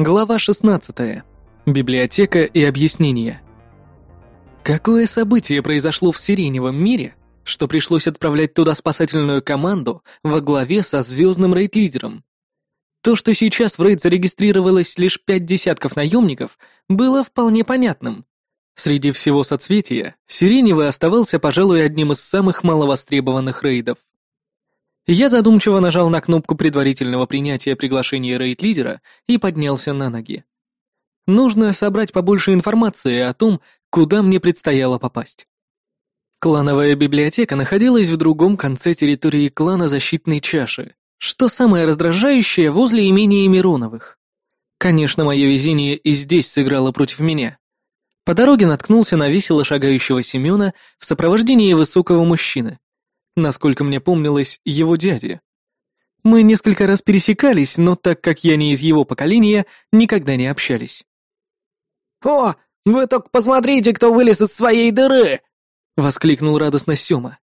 Глава 16. Библиотека и объяснения. Какое событие произошло в Сиреневом мире, что пришлось отправлять туда спасательную команду во главе со звездным рейд-лидером? То, что сейчас в рейд зарегистрировалось лишь пять десятков наемников, было вполне понятным. Среди всего соцветия Сиреневый оставался, пожалуй, одним из самых маловостребованных рейдов. Я задумчиво нажал на кнопку предварительного принятия приглашения рейд-лидера и поднялся на ноги. Нужно собрать побольше информации о том, куда мне предстояло попасть. Клановая библиотека находилась в другом конце территории клана Защитной Чаши, что самое раздражающее возле имения Мироновых. Конечно, мое везение и здесь сыграло против меня. По дороге наткнулся на весело шагающего Семена в сопровождении высокого мужчины насколько мне помнилось, его дяде. Мы несколько раз пересекались, но так как я не из его поколения, никогда не общались. «О, вы только посмотрите, кто вылез из своей дыры!» — воскликнул радостно Сёма.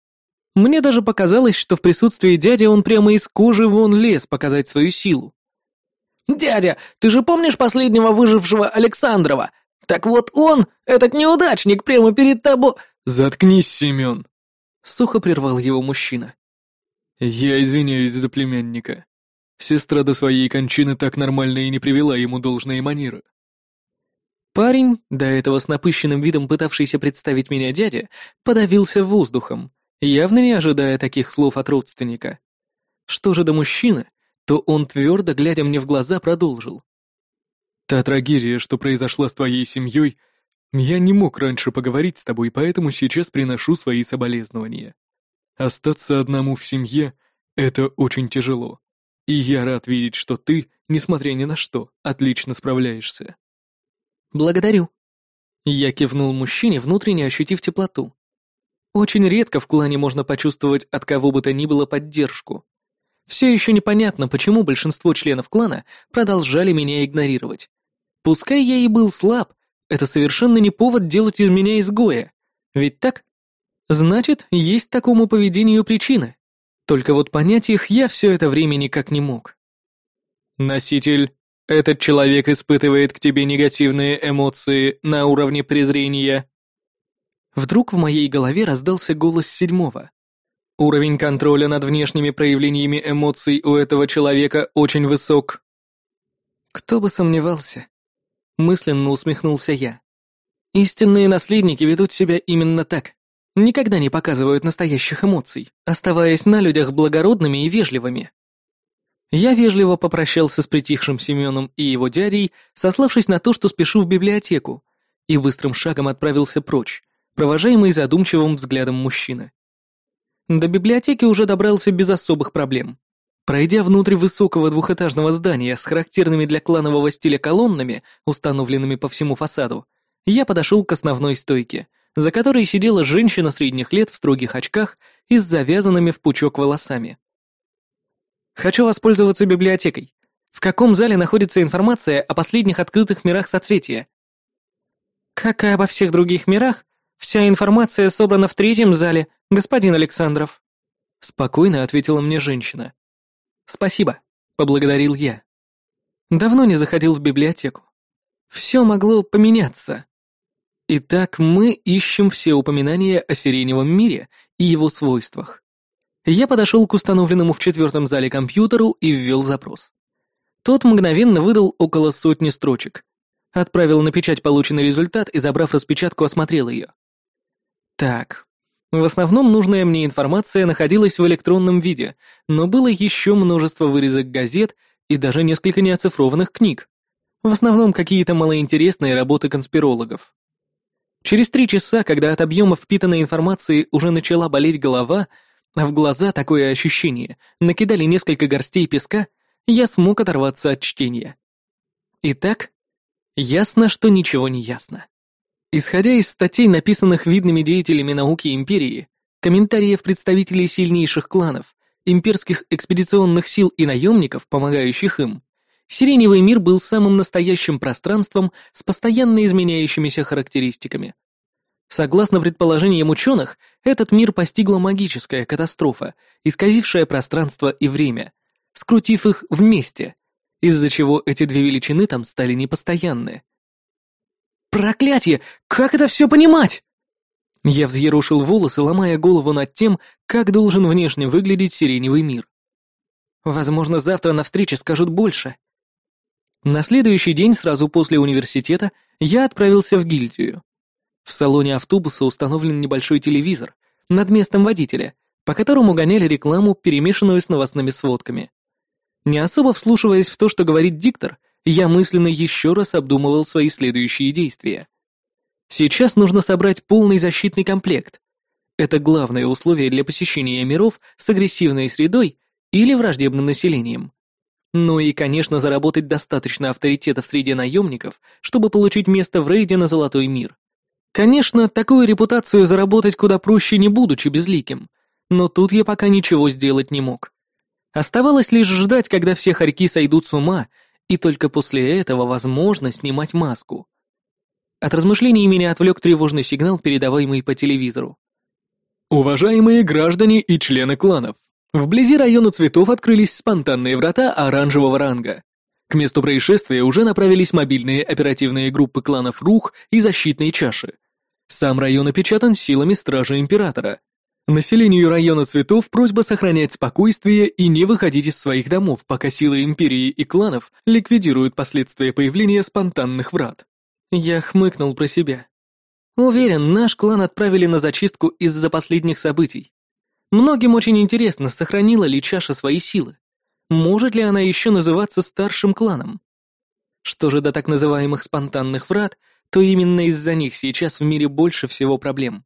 Мне даже показалось, что в присутствии дяди он прямо из кожи вон лез показать свою силу. «Дядя, ты же помнишь последнего выжившего Александрова? Так вот он, этот неудачник, прямо перед тобой...» «Заткнись, Семен!» Сухо прервал его мужчина. «Я извиняюсь за племянника. Сестра до своей кончины так нормально и не привела ему должные манеры». Парень, до этого с напыщенным видом пытавшийся представить меня дядя, подавился воздухом, явно не ожидая таких слов от родственника. Что же до мужчины, то он твердо, глядя мне в глаза, продолжил. «Та трагедия, что произошла с твоей семьей, — я не мог раньше поговорить с тобой, поэтому сейчас приношу свои соболезнования. Остаться одному в семье — это очень тяжело. И я рад видеть, что ты, несмотря ни на что, отлично справляешься. Благодарю. Я кивнул мужчине, внутренне ощутив теплоту. Очень редко в клане можно почувствовать от кого бы то ни было поддержку. Все еще непонятно, почему большинство членов клана продолжали меня игнорировать. Пускай я и был слаб, это совершенно не повод делать из меня изгоя. Ведь так? Значит, есть такому поведению причины. Только вот понять их я все это время никак не мог. Носитель, этот человек испытывает к тебе негативные эмоции на уровне презрения. Вдруг в моей голове раздался голос седьмого. Уровень контроля над внешними проявлениями эмоций у этого человека очень высок. Кто бы сомневался мысленно усмехнулся я. Истинные наследники ведут себя именно так. Никогда не показывают настоящих эмоций, оставаясь на людях благородными и вежливыми. Я вежливо попрощался с притихшим Семеном и его дядей, сославшись на то, что спешу в библиотеку, и быстрым шагом отправился прочь, провожаемый задумчивым взглядом мужчины. До библиотеки уже добрался без особых проблем. Пройдя внутрь высокого двухэтажного здания с характерными для кланового стиля колоннами, установленными по всему фасаду, я подошел к основной стойке, за которой сидела женщина средних лет в строгих очках и с завязанными в пучок волосами. «Хочу воспользоваться библиотекой. В каком зале находится информация о последних открытых мирах соцветия?» «Как и обо всех других мирах, вся информация собрана в третьем зале, господин Александров», спокойно ответила мне женщина. «Спасибо», — поблагодарил я. Давно не заходил в библиотеку. Все могло поменяться. Итак, мы ищем все упоминания о сиреневом мире и его свойствах. Я подошел к установленному в четвертом зале компьютеру и ввел запрос. Тот мгновенно выдал около сотни строчек. Отправил на печать полученный результат и, забрав распечатку, осмотрел ее. Так, в основном нужная мне информация находилась в электронном виде, но было еще множество вырезок газет и даже несколько неоцифрованных книг. В основном какие-то малоинтересные работы конспирологов. Через три часа, когда от объема впитанной информации уже начала болеть голова, а в глаза такое ощущение накидали несколько горстей песка, я смог оторваться от чтения. Итак, ясно, что ничего не ясно. Исходя из статей, написанных видными деятелями науки империи, комментариев представителей сильнейших кланов, имперских экспедиционных сил и наемников, помогающих им, Сиреневый мир был самым настоящим пространством с постоянно изменяющимися характеристиками. Согласно предположениям ученых, этот мир постигла магическая катастрофа, исказившая пространство и время, скрутив их вместе, из-за чего эти две величины там стали непостоянны. «Проклятие! Как это все понимать?» Я взъерошил волосы, ломая голову над тем, как должен внешне выглядеть сиреневый мир. Возможно, завтра на встрече скажут больше. На следующий день, сразу после университета, я отправился в гильдию. В салоне автобуса установлен небольшой телевизор над местом водителя, по которому гоняли рекламу, перемешанную с новостными сводками. Не особо вслушиваясь в то, что говорит диктор, я мысленно еще раз обдумывал свои следующие действия. Сейчас нужно собрать полный защитный комплект. Это главное условие для посещения миров с агрессивной средой или враждебным населением. Ну и, конечно, заработать достаточно авторитета в среде наемников, чтобы получить место в рейде на Золотой мир. Конечно, такую репутацию заработать куда проще, не будучи безликим, но тут я пока ничего сделать не мог. Оставалось лишь ждать, когда все хорьки сойдут с ума, и только после этого возможно снимать маску. От размышлений меня отвлек тревожный сигнал, передаваемый по телевизору. Уважаемые граждане и члены кланов, Вблизи района цветов открылись спонтанные врата оранжевого ранга. К месту происшествия уже направились мобильные оперативные группы кланов Рух и Защитной Чаши. Сам район опечатан силами Стражи Императора. Населению района цветов просьба сохранять спокойствие и не выходить из своих домов, пока силы Империи и кланов ликвидируют последствия появления спонтанных врат. Я хмыкнул про себя. Уверен, наш клан отправили на зачистку из-за последних событий. Многим очень интересно, сохранила ли чаша свои силы. Может ли она еще называться старшим кланом? Что же до так называемых спонтанных врат, то именно из-за них сейчас в мире больше всего проблем.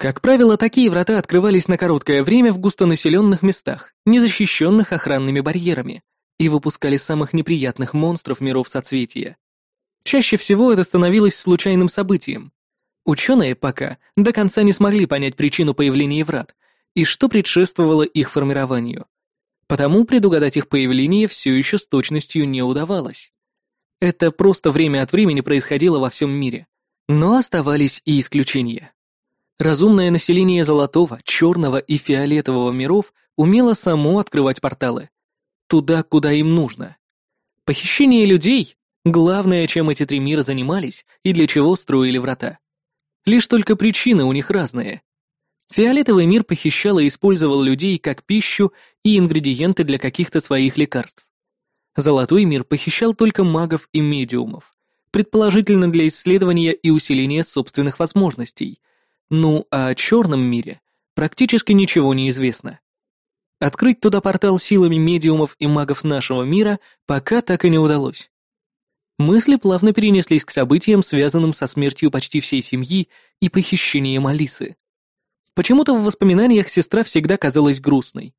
Как правило, такие врата открывались на короткое время в густонаселенных местах, не защищенных охранными барьерами, и выпускали самых неприятных монстров миров соцветия. Чаще всего это становилось случайным событием. Ученые пока до конца не смогли понять причину появления врат, и что предшествовало их формированию. Потому предугадать их появление все еще с точностью не удавалось. Это просто время от времени происходило во всем мире. Но оставались и исключения. Разумное население Золотого, Черного и Фиолетового миров умело само открывать порталы. Туда, куда им нужно. Похищение людей — главное, чем эти три мира занимались и для чего строили врата. Лишь только причины у них разные. Фиолетовый мир похищал и использовал людей как пищу и ингредиенты для каких-то своих лекарств. Золотой мир похищал только магов и медиумов, предположительно для исследования и усиления собственных возможностей. Ну, а о черном мире практически ничего не известно. Открыть туда портал силами медиумов и магов нашего мира пока так и не удалось. Мысли плавно перенеслись к событиям, связанным со смертью почти всей семьи и похищением Алисы. Почему-то в воспоминаниях сестра всегда казалась грустной,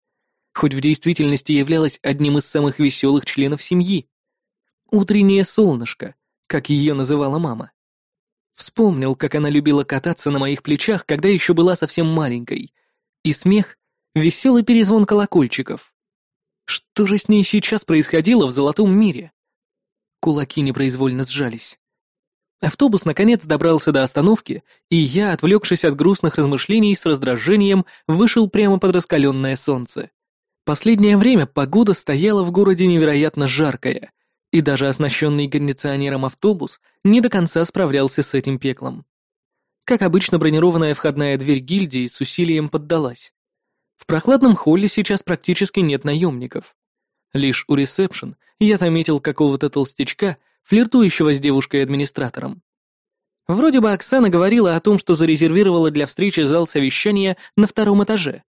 хоть в действительности являлась одним из самых веселых членов семьи. «Утреннее солнышко», как ее называла мама. Вспомнил, как она любила кататься на моих плечах, когда еще была совсем маленькой. И смех, веселый перезвон колокольчиков. Что же с ней сейчас происходило в золотом мире? Кулаки непроизвольно сжались. Автобус наконец добрался до остановки, и я, отвлекшись от грустных размышлений с раздражением, вышел прямо под раскаленное солнце. Последнее время погода стояла в городе невероятно жаркая, и даже оснащенный кондиционером автобус не до конца справлялся с этим пеклом. Как обычно, бронированная входная дверь гильдии с усилием поддалась. В прохладном холле сейчас практически нет наемников. Лишь у ресепшн я заметил какого-то толстячка, флиртующего с девушкой-администратором. Вроде бы Оксана говорила о том, что зарезервировала для встречи зал совещания на втором этаже.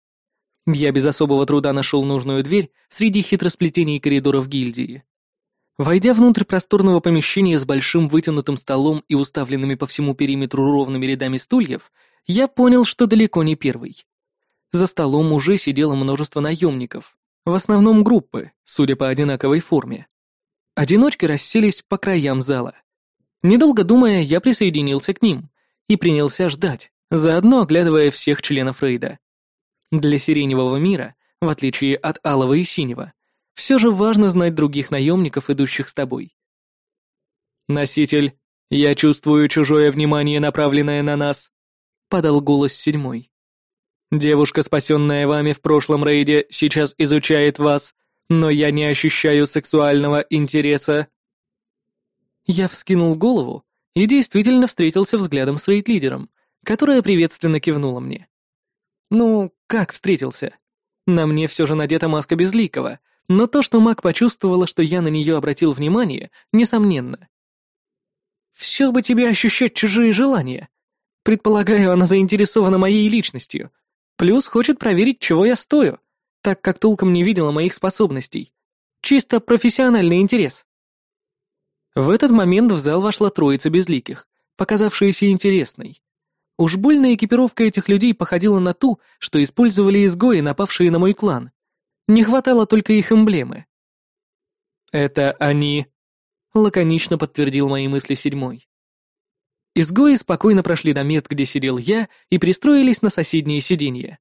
Я без особого труда нашел нужную дверь среди хитросплетений коридоров гильдии. Войдя внутрь просторного помещения с большим вытянутым столом и уставленными по всему периметру ровными рядами стульев, я понял, что далеко не первый. За столом уже сидело множество наемников, в основном группы, судя по одинаковой форме. Одиночки расселись по краям зала. Недолго думая, я присоединился к ним и принялся ждать, заодно оглядывая всех членов рейда. Для сиреневого мира, в отличие от алого и синего, все же важно знать других наемников, идущих с тобой. «Носитель, я чувствую чужое внимание, направленное на нас», — подал голос седьмой. «Девушка, спасенная вами в прошлом рейде, сейчас изучает вас, но я не ощущаю сексуального интереса. Я вскинул голову и действительно встретился взглядом с рейд-лидером, которая приветственно кивнула мне. Ну, как встретился? На мне все же надета маска безликого, но то, что маг почувствовала, что я на нее обратил внимание, несомненно. Все бы тебе ощущать чужие желания. Предполагаю, она заинтересована моей личностью. Плюс хочет проверить, чего я стою, так как толком не видела моих способностей. Чисто профессиональный интерес. В этот момент в зал вошла троица безликих, показавшаяся интересной. Уж больно экипировка этих людей походила на ту, что использовали изгои, напавшие на мой клан. Не хватало только их эмблемы. «Это они», — лаконично подтвердил мои мысли седьмой. Изгои спокойно прошли до мест, где сидел я, и пристроились на соседние сиденья.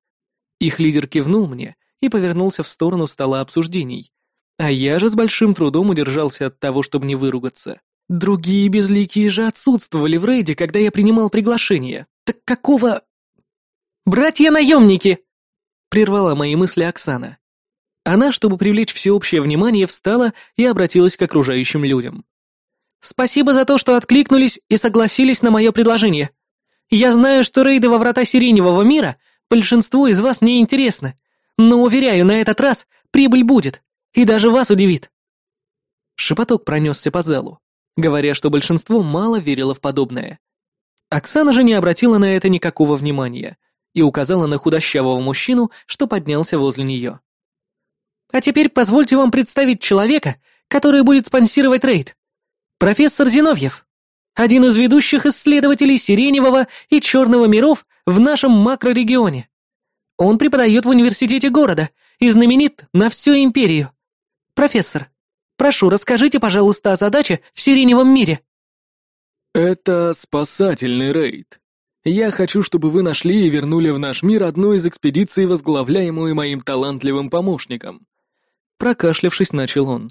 Их лидер кивнул мне и повернулся в сторону стола обсуждений, а я же с большим трудом удержался от того, чтобы не выругаться. Другие безликие же отсутствовали в рейде, когда я принимал приглашение. Так какого... «Братья-наемники!» — прервала мои мысли Оксана. Она, чтобы привлечь всеобщее внимание, встала и обратилась к окружающим людям. «Спасибо за то, что откликнулись и согласились на мое предложение. Я знаю, что рейды во врата Сиреневого мира большинству из вас не интересны, но, уверяю, на этот раз прибыль будет. И даже вас удивит». Шепоток пронесся по залу, говоря, что большинство мало верило в подобное. Оксана же не обратила на это никакого внимания и указала на худощавого мужчину, что поднялся возле нее. «А теперь позвольте вам представить человека, который будет спонсировать рейд. Профессор Зиновьев, один из ведущих исследователей сиреневого и черного миров в нашем макрорегионе. Он преподает в университете города и знаменит на всю империю. «Профессор, прошу, расскажите, пожалуйста, о задаче в Сиреневом мире». «Это спасательный рейд. Я хочу, чтобы вы нашли и вернули в наш мир одну из экспедиций, возглавляемую моим талантливым помощником». Прокашлявшись, начал он.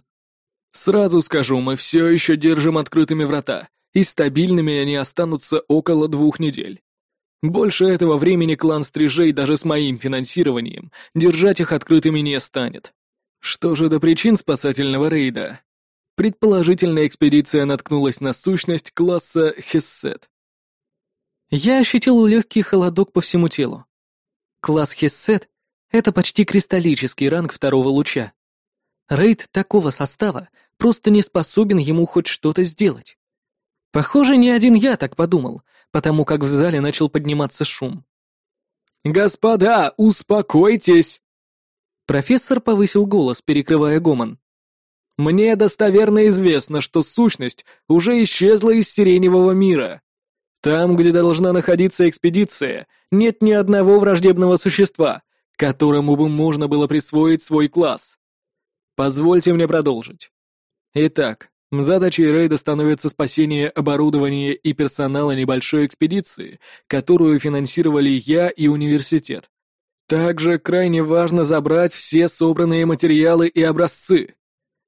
«Сразу скажу, мы все еще держим открытыми врата, и стабильными они останутся около двух недель. Больше этого времени клан Стрижей даже с моим финансированием держать их открытыми не станет. Что же до причин спасательного рейда? Предположительно, экспедиция наткнулась на сущность класса Хессет. Я ощутил легкий холодок по всему телу. Класс Хессет — это почти кристаллический ранг второго луча. Рейд такого состава просто не способен ему хоть что-то сделать. Похоже, не один я так подумал, потому как в зале начал подниматься шум. «Господа, успокойтесь!» Профессор повысил голос, перекрывая гомон. «Мне достоверно известно, что сущность уже исчезла из сиреневого мира. Там, где должна находиться экспедиция, нет ни одного враждебного существа, которому бы можно было присвоить свой класс. Позвольте мне продолжить. Итак, задачей рейда становится спасение оборудования и персонала небольшой экспедиции, которую финансировали я и университет. Также крайне важно забрать все собранные материалы и образцы.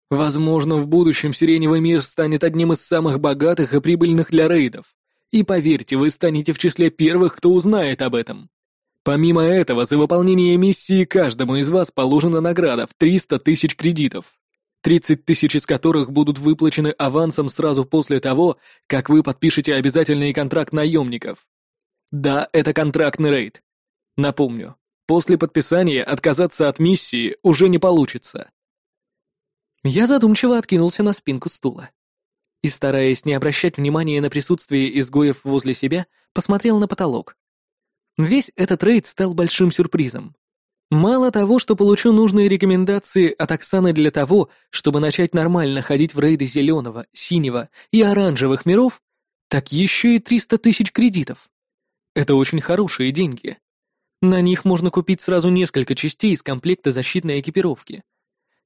Возможно, в будущем Сиреневый мир станет одним из самых богатых и прибыльных для рейдов. И поверьте, вы станете в числе первых, кто узнает об этом. Помимо этого, за выполнение миссии каждому из вас положена награда в 300 тысяч кредитов, 30 тысяч из которых будут выплачены авансом сразу после того, как вы подпишете обязательный контракт наемников. Да, это контрактный рейд. Напомню, После подписания отказаться от миссии уже не получится. Я задумчиво откинулся на спинку стула и, стараясь не обращать внимания на присутствие изгоев возле себя, посмотрел на потолок. Весь этот рейд стал большим сюрпризом. Мало того, что получу нужные рекомендации от Оксаны для того, чтобы начать нормально ходить в рейды зеленого, синего и оранжевых миров, так еще и 300 тысяч кредитов. Это очень хорошие деньги. На них можно купить сразу несколько частей из комплекта защитной экипировки.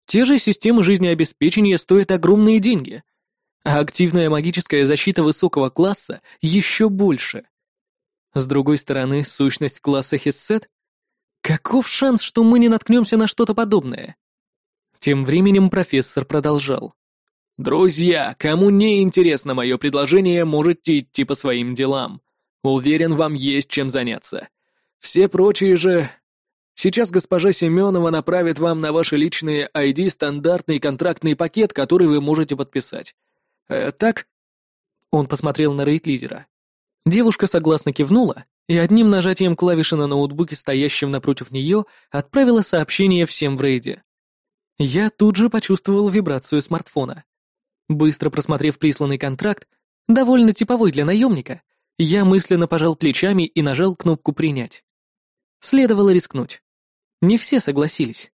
Те же системы жизнеобеспечения стоят огромные деньги, а активная магическая защита высокого класса еще больше. С другой стороны, сущность класса Хессет? Каков шанс, что мы не наткнемся на что-то подобное? Тем временем профессор продолжал. «Друзья, кому не интересно мое предложение, можете идти по своим делам. Уверен, вам есть чем заняться. Все прочие же... Сейчас госпожа Семенова направит вам на ваши личные ID стандартный контрактный пакет, который вы можете подписать. Э, так?» Он посмотрел на рейд-лидера. Девушка согласно кивнула и одним нажатием клавиши на ноутбуке, стоящем напротив нее, отправила сообщение всем в рейде. Я тут же почувствовал вибрацию смартфона. Быстро просмотрев присланный контракт, довольно типовой для наемника, я мысленно пожал плечами и нажал кнопку «Принять». Следовало рискнуть. Не все согласились.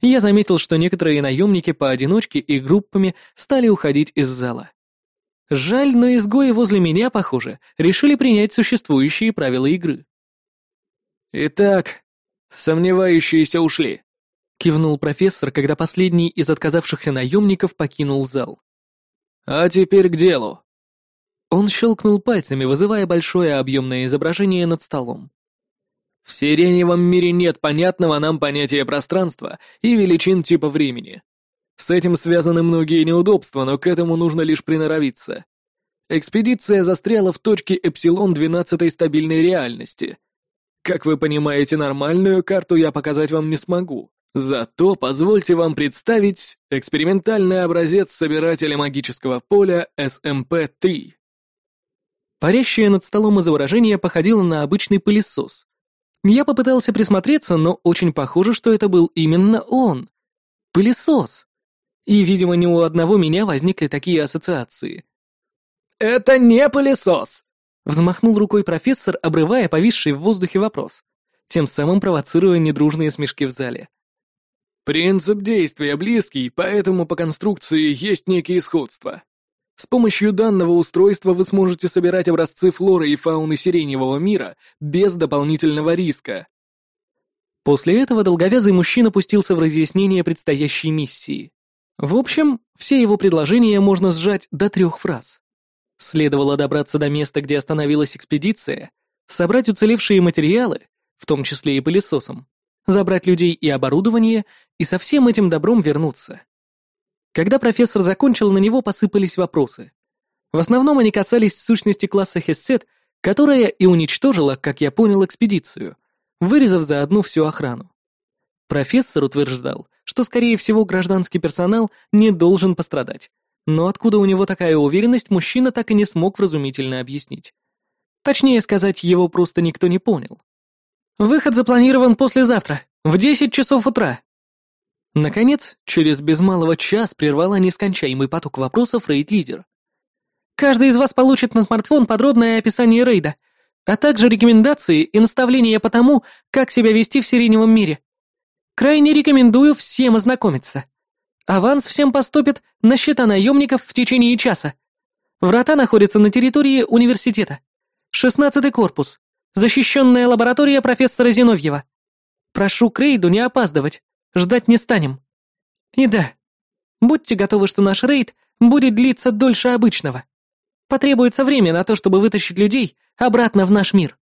Я заметил, что некоторые наемники поодиночке и группами стали уходить из зала. Жаль, но изгои возле меня, похоже, решили принять существующие правила игры. «Итак, сомневающиеся ушли», — кивнул профессор, когда последний из отказавшихся наемников покинул зал. «А теперь к делу». Он щелкнул пальцами, вызывая большое объемное изображение над столом. В сиреневом мире нет понятного нам понятия пространства и величин типа времени. С этим связаны многие неудобства, но к этому нужно лишь приноровиться. Экспедиция застряла в точке Эпсилон 12 стабильной реальности. Как вы понимаете, нормальную карту я показать вам не смогу. Зато позвольте вам представить экспериментальный образец собирателя магического поля SMP-3. Парящее над столом изображение походило на обычный пылесос, я попытался присмотреться, но очень похоже, что это был именно он. Пылесос. И, видимо, не у одного меня возникли такие ассоциации. «Это не пылесос!» Взмахнул рукой профессор, обрывая повисший в воздухе вопрос, тем самым провоцируя недружные смешки в зале. «Принцип действия близкий, поэтому по конструкции есть некие сходства. С помощью данного устройства вы сможете собирать образцы флоры и фауны сиреневого мира без дополнительного риска. После этого долговязый мужчина пустился в разъяснение предстоящей миссии. В общем, все его предложения можно сжать до трех фраз. Следовало добраться до места, где остановилась экспедиция, собрать уцелевшие материалы, в том числе и пылесосом, забрать людей и оборудование и со всем этим добром вернуться. Когда профессор закончил, на него посыпались вопросы. В основном они касались сущности класса Хессет, которая и уничтожила, как я понял, экспедицию, вырезав заодно всю охрану. Профессор утверждал, что, скорее всего, гражданский персонал не должен пострадать. Но откуда у него такая уверенность, мужчина так и не смог вразумительно объяснить. Точнее сказать, его просто никто не понял. «Выход запланирован послезавтра, в 10 часов утра», Наконец, через без малого час прервала нескончаемый поток вопросов рейд-лидер. «Каждый из вас получит на смартфон подробное описание рейда, а также рекомендации и наставления по тому, как себя вести в сиреневом мире. Крайне рекомендую всем ознакомиться. Аванс всем поступит на счета наемников в течение часа. Врата находятся на территории университета. Шестнадцатый корпус. Защищенная лаборатория профессора Зиновьева. Прошу к рейду не опаздывать. Ждать не станем. И да, будьте готовы, что наш рейд будет длиться дольше обычного. Потребуется время на то, чтобы вытащить людей обратно в наш мир.